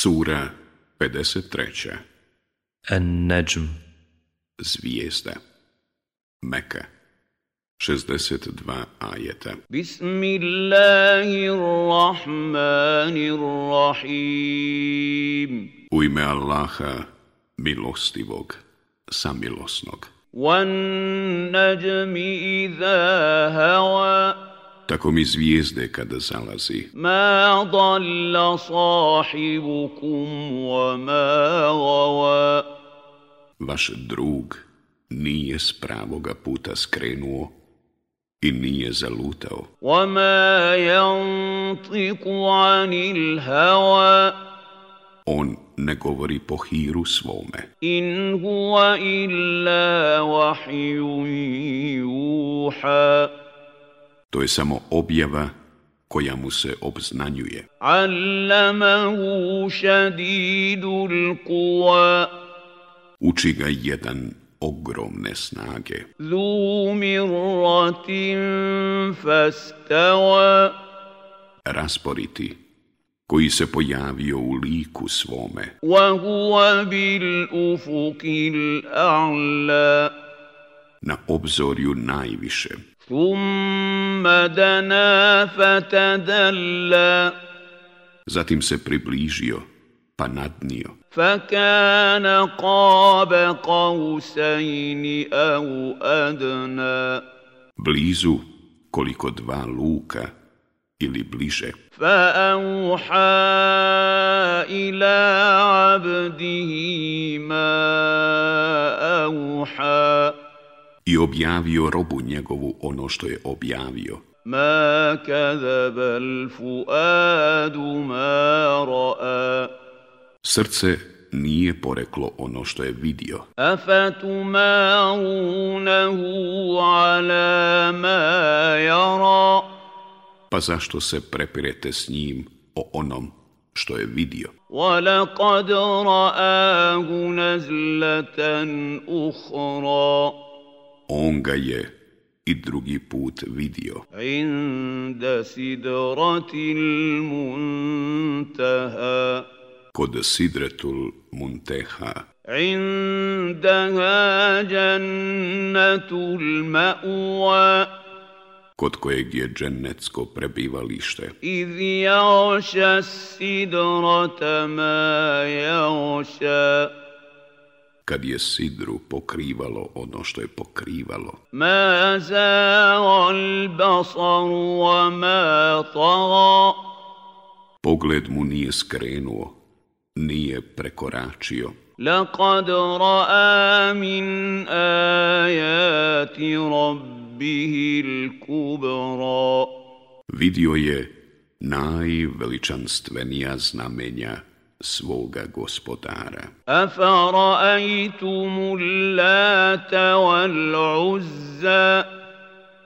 Sura 53 An-Najm. Zvijezda. Meka 62 ajeta. Bismillahirrahmanirrahim. U ime Allaha, milostivog, samilosnog. Wan-Najmi iza hawa tako mi zvijezde kada zalazi. Ma dalla sahibukum wa ma gawa. Vaš drug nije s pravoga puta skrenuo i nije zalutao. Wa ma yantiku anil hawa. On ne govori po hiru svome. In huwa illa wahyu yuha. To je samo objava koja mu se obznanjuje. Allamahu šadidul kuva. Uči ga jedan ogromne snage. Zu mirratin fastava. Rasporiti koji se pojavio u liku svome. Wa huwa bil a'la. Na obzorju najviše. ثم دنا فتدلى Zatim se približio, pa nadnio. فكان قاب قوسين أو أدنى Blizu koliko dva luka ili bliže. فأوحى إلى عبده ما أوحى I objavio robu njegovu ono što je objavio. ما كذب الفؤاد ما رأى Srce nije poreklo ono što je vidio. أفتمارونه على ما يرى Pa zašto se prepirete s njim o onom što je vidio? ولقد رآه نزلة أخرى on ga je i drugi put vidio. Inda sidratil muntaha. Kod sidretul munteha. Indaha jannatul ma'wa. Kod kojeg je džennetsko prebivalište. Iz jaoša sidrata ma jaoša kad je sidru pokrivalo ono što je pokrivalo. Ma zaval basar wa ma tara. Pogled mu nije skrenuo, nije prekoračio. Laqad ra'a min ajati rabbihi l'kubra. Vidio je najveličanstvenija znamenja svoga gospodara.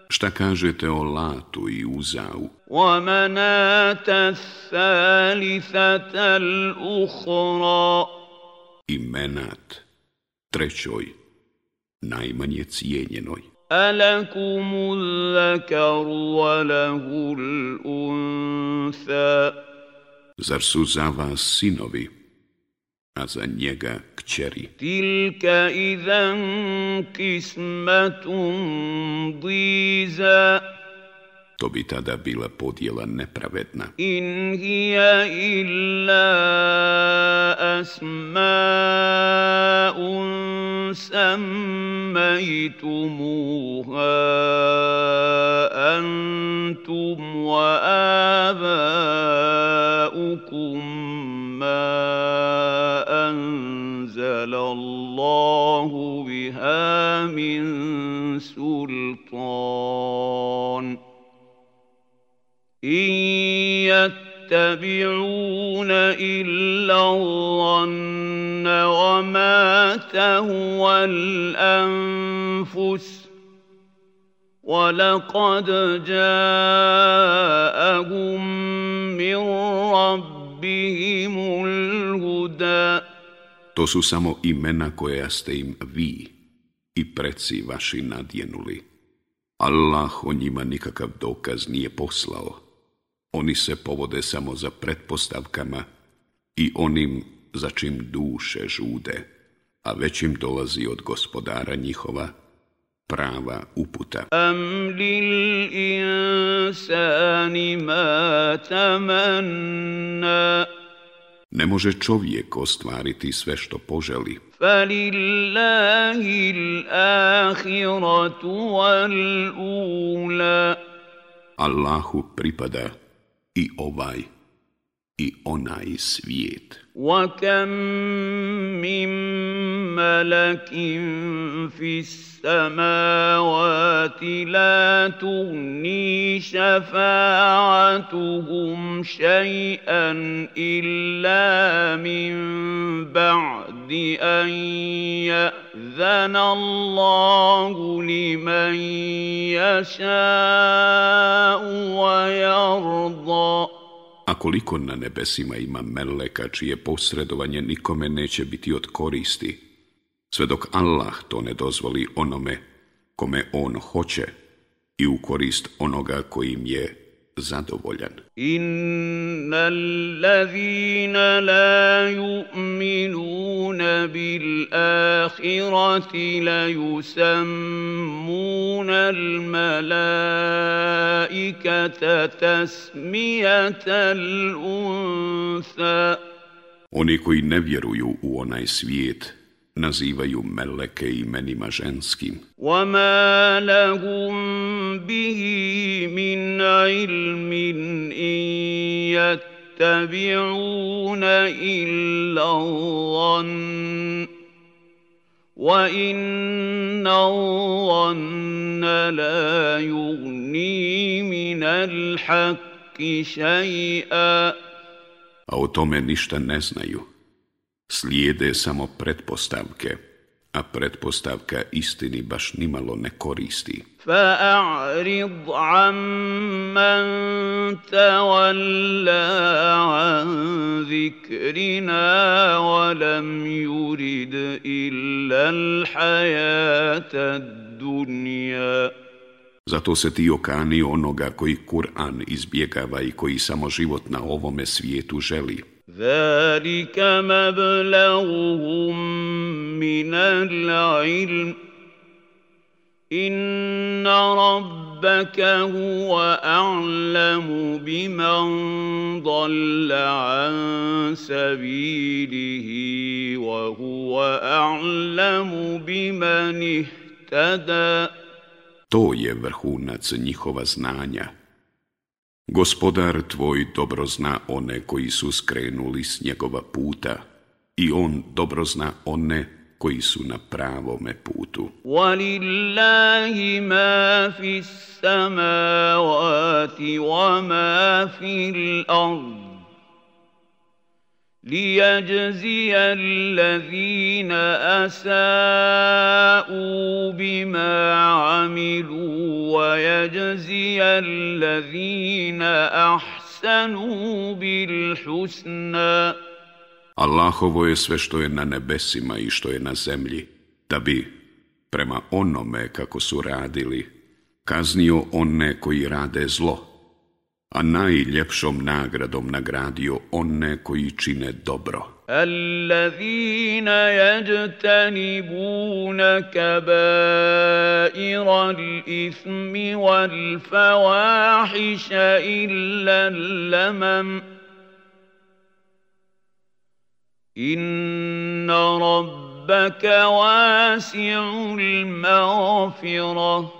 Šta kažete o Latu i Uzau? Wa manata thalithata al-ukhra. I menat, trećoj, najmanje cijenjenoj. Alakumul wa lahul unthaa zar su za vas sinovi, a za njega kćeri? Tilka idan kismatum diza. To bi tada bila podjela nepravedna. In hija illa أسماء سميتموها أنتم وآباؤكم ما أنزل الله بها من سلطان إن يتبعون إلا الظن وما تهوى الأنفس ولقد جاءهم من ربهم الهدى To su samo imena koja ste im vi i preci vaši nadjenuli. Allah o njima nikakav dokaz nije poslao. Oni se povode samo za pretpostavkama i onim za čim duše žude, a već im dolazi od gospodara njihova prava uputa. Am lil insani ma tamanna Ne može čovjek ostvariti sve što poželi. Falillahi l-ahiratu wal-ula Allahu pripada i ovaj i onaj svijet. وَكَمْ مِنْ مَلَكٍ فِي السَّمَاوَاتِ لَا تُغْنِي شَفَاعَتُهُمْ شَيْئًا إِلَّا مِنْ بَعْدِ أَنْ يَأْذَنَ اللَّهُ لِمَنْ يَشَاءُ وَيَرْضَى A koliko na nebesima ima meleka čije posredovanje nikome neće biti od koristi, sve dok Allah to ne dozvoli onome kome on hoće i u korist onoga kojim je zadovoljan. Inna allazina la yu'minuna bil ahirati la yusammuna al malaikata tasmijata al untha. Oni koji ne vjeruju u onaj svijet, nazivaju meleke imenima ženskim. وَمَا لَهُم بِهِ مِنْ عِلْمٍ إِنْ يَتَّبِعُونَ إِلَّا الظَّنَّ وَإِنَّ الظَّنَّ لَا يُغْنِي مِنَ الْحَقِّ شَيْئًا A o tome ništa ne znaju. Slijede samo pretpostavke, a pretpostavka istini baš nimalo ne koristi. فأعرض عمن تولى عن ذكرنا ولم يرد إلا الحياة الدنيا Zato se ti okani onoga koji Kur'an izbjegava i koji samo život na ovome svijetu želi. ذلك مبلغهم من العلم إن ربك هو أعلم بمن ضل عن سبيله وهو أعلم بمن اهتدى To je vrhunac njihova znanja. Gospodar tvoj dobro zna one koji su skrenuli s njegova puta i on dobro zna one koji su na pravome putu. Walillahi ma fis samawati wa ma fil ardi لِيَجْزِيَ الَّذِينَ أَسَاءُوا بِمَا عَمِلُوا وَيَجْزِيَ الَّذِينَ أَحْسَنُوا بِالْحُسْنَى Allahovo je sve što je na nebesima i što je na zemlji, da bi, prema onome kako su radili, kaznio one koji rade zlo, A najljepšom nagradom nagradio one koji čine dobro. الذين يجتنبون كبائر الإثم والفواحش إلا اللمم إن ربك واسع المغفرة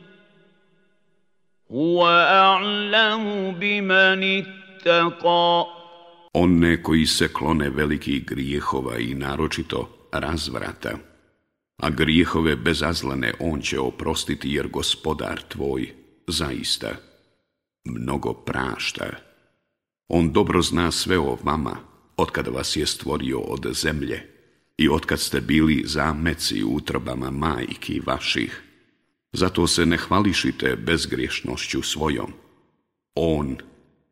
huwa a'lamu biman ittaqa One koji se klone velikih grijehova i naročito razvrata, a grijehove bezazlane on će oprostiti jer gospodar tvoj zaista mnogo prašta. On dobro zna sve o vama, otkad vas je stvorio od zemlje i otkad ste bili zameci u utrobama majki vaših. Zato se ne hvališite bezgriješnošću svojom. On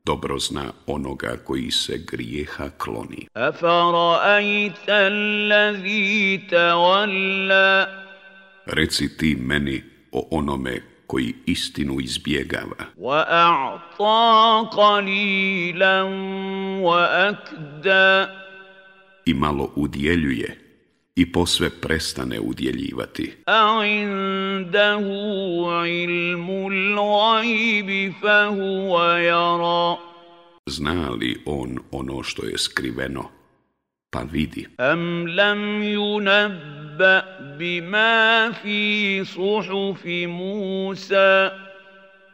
dobro zna onoga koji se grijeha kloni. Afara'ajta allazi tawalla. Reci ti meni o onome koji istinu izbjegava. I malo udjeljuje i posve prestane udjeljivati. A indahu ilmu l'ajbi fa jara. Zna li on ono što je skriveno? Pa vidi. Am lam yunabba bima fi suhufi Musa.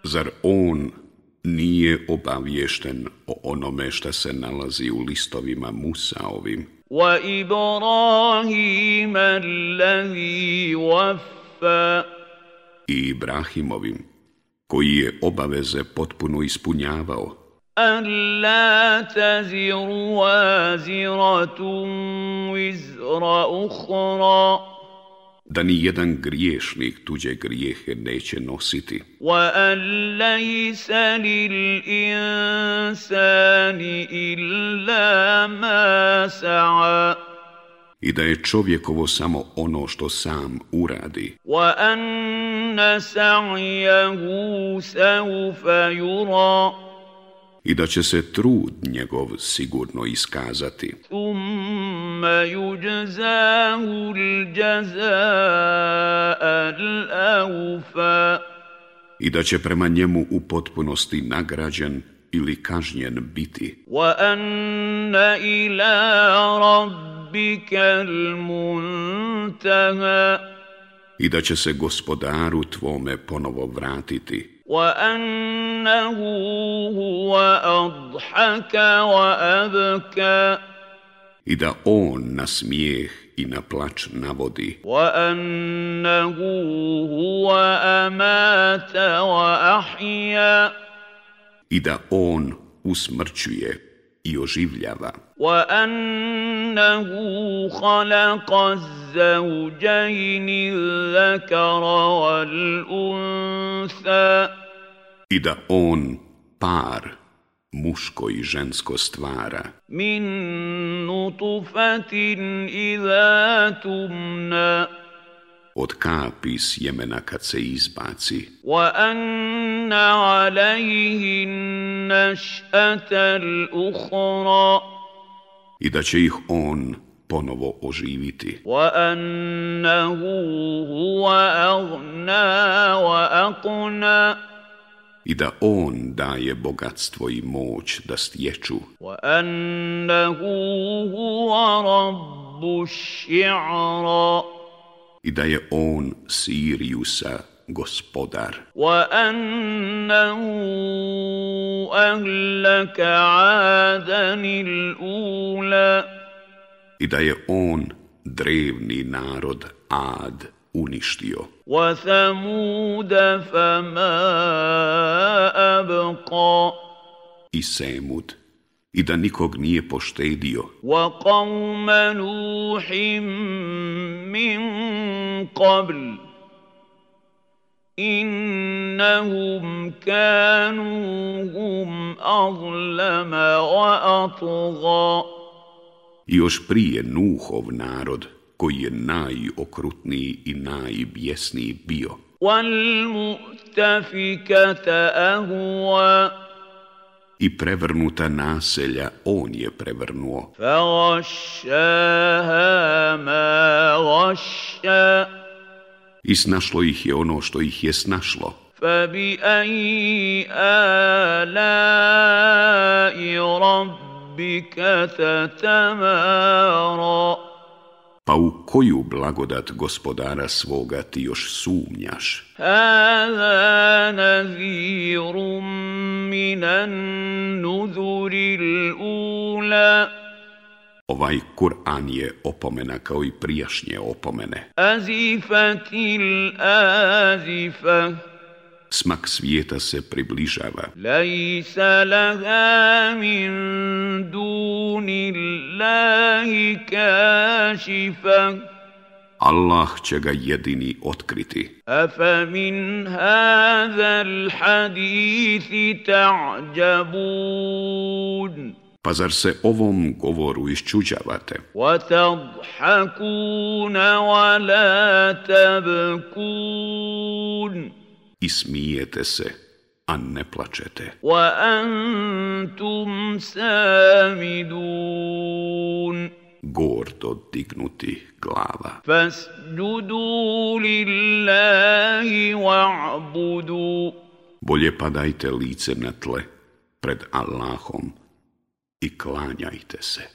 Zar on nije obaviješten o onome što se nalazi u listovima Musa ovim? وإبراهيم الذي وفى. إبراهيموvim koji je obaveze potpuno ألا تزر وازرة وزر أخرى. da ni jedan griješnik tuđe grijehe neće nositi. Wa alaysa lil insani illa ma sa'a i da je čovjekovo samo ono što sam uradi. Wa anna sa'yahu sawfa yura i da će se trud njegov sigurno iskazati. Um ثم يجزاه الجزاء الأوفى i da će prema njemu u potpunosti nagrađen ili kažnjen biti وأن إلى ربك المنتهى i da će se gospodaru tvome ponovo vratiti وأنه هو أضحك وأبكى i da on na smijeh i na plač navodi وأنه هو أمات وأحيا i da on usmrćuje i oživljava وأنه خلق الزوجين الذكر والأنثى i da on par muško i žensko stvara. Min nutufatin iza tumna. Od kapi sjemena kad se izbaci. Wa anna alaihin naš'atal uhra. I da će ih on ponovo oživiti. Wa anna hu huwa agna wa aqna. i da on daje bogatstvo i moć da stječu وأنه هو رب الشعرى i da je on Siriusa gospodar وأنه أهلك عادا الأولى i da je on drevni narod Ad Uništio وثمود فما أبقى i Semud i da nikog nije poštedio وقوم نوح من قبل إنهم كانوا هم أظلم وأطغى i još prije Nuhov narod koji je najokrutniji i najbjesniji bio والمؤتفكة أهوى i prevrnuta naselja on je prevrnuo فغشاها ما غشى i snašlo ih je ono što ih je snašlo فبأي آلاء ربك تتمارى pa u koju blagodat gospodara svoga ti još sumnjaš? Hada nazirum minan nuzuril ula. Ovaj Kur'an je opomena kao i prijašnje opomene. Azifatil azifah Smak svijeta se približava. ليس لها من دون الله كاشفة Allah će ga jedini otkriti. أفمن هذا الحديث تعجبون Pa zar se ovom govoru iščuđavate? وتضحكون ولا تبكون i smijete se, a ne plačete. Wa antum samidun gordo dignuti glava. Fas ljudu lillahi wa'budu. Bolje padajte lice na tle pred Allahom i klanjajte se.